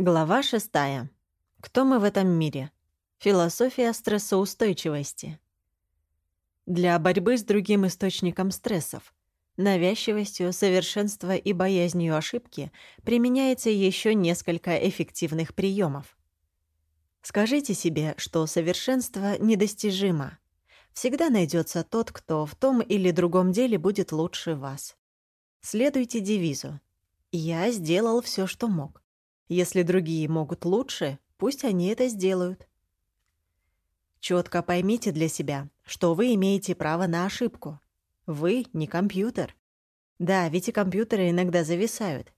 Глава шестая. Кто мы в этом мире? Философия стрессоустойчивости. Для борьбы с другим источником стрессов, навязчивостью, совершенства и боязнью ошибки применяется еще несколько эффективных приемов. Скажите себе, что совершенство недостижимо. Всегда найдется тот, кто в том или другом деле будет лучше вас. Следуйте девизу «Я сделал все, что мог». Если другие могут лучше, пусть они это сделают. Четко поймите для себя, что вы имеете право на ошибку. Вы не компьютер. Да, ведь и компьютеры иногда зависают.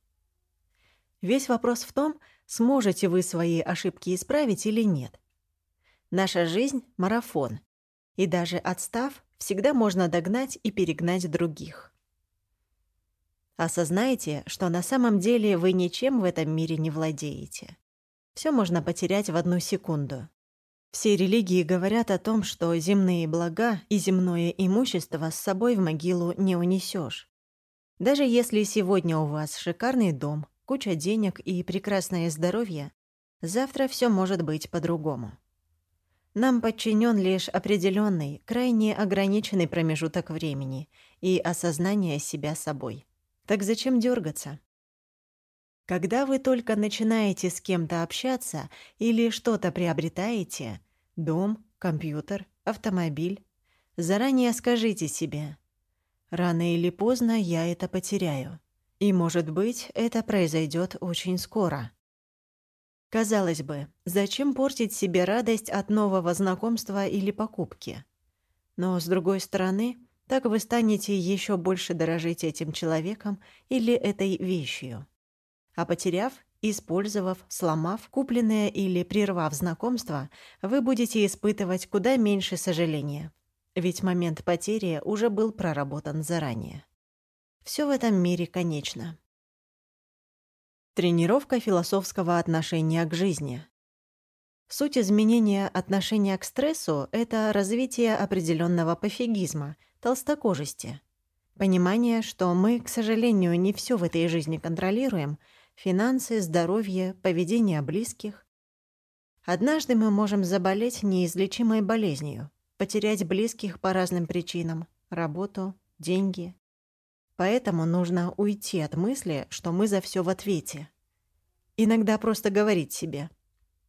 Весь вопрос в том, сможете вы свои ошибки исправить или нет. Наша жизнь — марафон. И даже отстав, всегда можно догнать и перегнать других. Осознайте, что на самом деле вы ничем в этом мире не владеете. Все можно потерять в одну секунду. Все религии говорят о том, что земные блага и земное имущество с собой в могилу не унесешь. Даже если сегодня у вас шикарный дом, куча денег и прекрасное здоровье, завтра все может быть по-другому. Нам подчинен лишь определенный, крайне ограниченный промежуток времени и осознание себя собой. Так зачем дергаться? Когда вы только начинаете с кем-то общаться или что-то приобретаете — дом, компьютер, автомобиль — заранее скажите себе «Рано или поздно я это потеряю». И, может быть, это произойдет очень скоро. Казалось бы, зачем портить себе радость от нового знакомства или покупки? Но, с другой стороны, так вы станете еще больше дорожить этим человеком или этой вещью. А потеряв, использовав, сломав, купленное или прервав знакомство, вы будете испытывать куда меньше сожаления. Ведь момент потери уже был проработан заранее. Все в этом мире конечно. Тренировка философского отношения к жизни. Суть изменения отношения к стрессу — это развитие определенного пофигизма — толстокожести. Понимание, что мы, к сожалению, не все в этой жизни контролируем — финансы, здоровье, поведение близких. Однажды мы можем заболеть неизлечимой болезнью, потерять близких по разным причинам — работу, деньги. Поэтому нужно уйти от мысли, что мы за все в ответе. Иногда просто говорить себе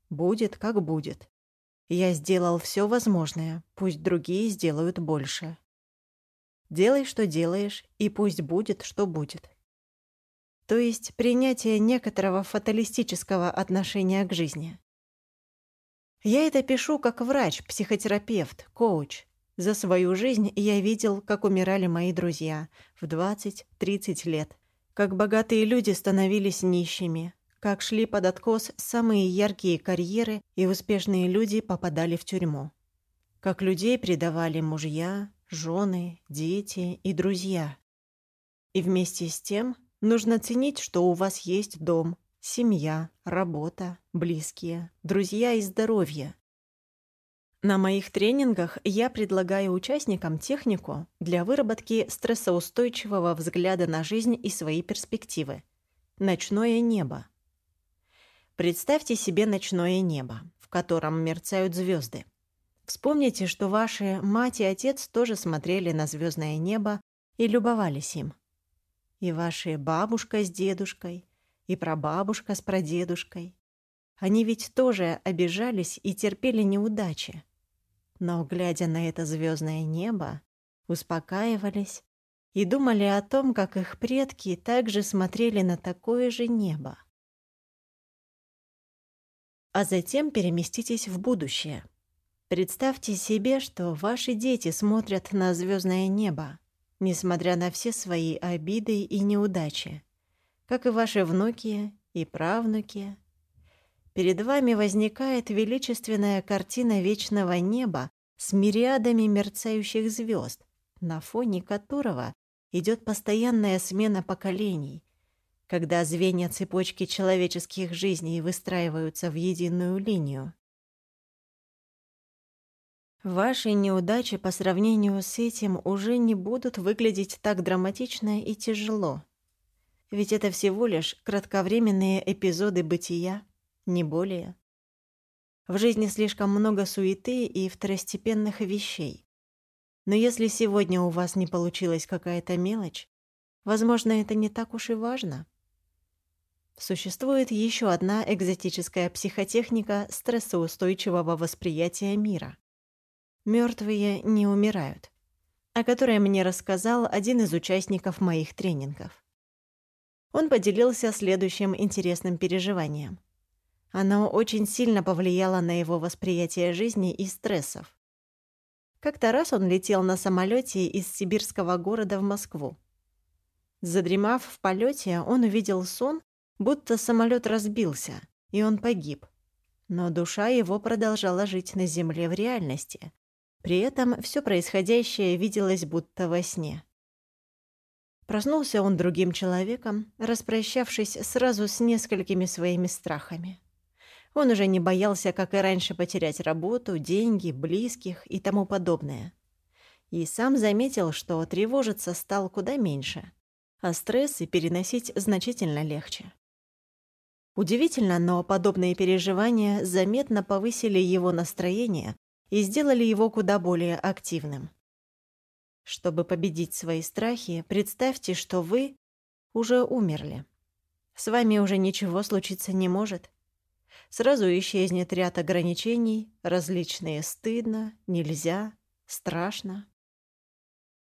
«будет, как будет». Я сделал все возможное, пусть другие сделают больше. Делай, что делаешь, и пусть будет, что будет. То есть принятие некоторого фаталистического отношения к жизни. Я это пишу как врач, психотерапевт, коуч. За свою жизнь я видел, как умирали мои друзья в 20-30 лет, как богатые люди становились нищими, как шли под откос самые яркие карьеры и успешные люди попадали в тюрьму, как людей предавали мужья, жены, дети и друзья. И вместе с тем нужно ценить, что у вас есть дом, семья, работа, близкие, друзья и здоровье. На моих тренингах я предлагаю участникам технику для выработки стрессоустойчивого взгляда на жизнь и свои перспективы. Ночное небо. Представьте себе ночное небо, в котором мерцают звезды. Вспомните, что ваши мать и отец тоже смотрели на звездное небо и любовались им. И ваши бабушка с дедушкой, и прабабушка с прадедушкой. Они ведь тоже обижались и терпели неудачи. Но, глядя на это звездное небо, успокаивались и думали о том, как их предки также смотрели на такое же небо. А затем переместитесь в будущее. Представьте себе, что ваши дети смотрят на звездное небо, несмотря на все свои обиды и неудачи, как и ваши внуки и правнуки. Перед вами возникает величественная картина вечного неба с мириадами мерцающих звезд, на фоне которого идет постоянная смена поколений, когда звенья цепочки человеческих жизней выстраиваются в единую линию. Ваши неудачи по сравнению с этим уже не будут выглядеть так драматично и тяжело. Ведь это всего лишь кратковременные эпизоды бытия, не более. В жизни слишком много суеты и второстепенных вещей. Но если сегодня у вас не получилась какая-то мелочь, возможно, это не так уж и важно. Существует еще одна экзотическая психотехника стрессоустойчивого восприятия мира. Мертвые не умирают, о которой мне рассказал один из участников моих тренингов. Он поделился следующим интересным переживанием – оно очень сильно повлияло на его восприятие жизни и стрессов. Как-то раз он летел на самолете из сибирского города в Москву. Задремав в полете, он увидел сон, будто самолет разбился, и он погиб. Но душа его продолжала жить на земле в реальности. При этом все происходящее виделось будто во сне. Проснулся он другим человеком, распрощавшись сразу с несколькими своими страхами. Он уже не боялся, как и раньше, потерять работу, деньги, близких и тому подобное. И сам заметил, что тревожиться стал куда меньше, а стрессы переносить значительно легче. Удивительно, но подобные переживания заметно повысили его настроение и сделали его куда более активным. Чтобы победить свои страхи, представьте, что вы уже умерли. С вами уже ничего случиться не может. Сразу исчезнет ряд ограничений, различные «стыдно», «нельзя», «страшно».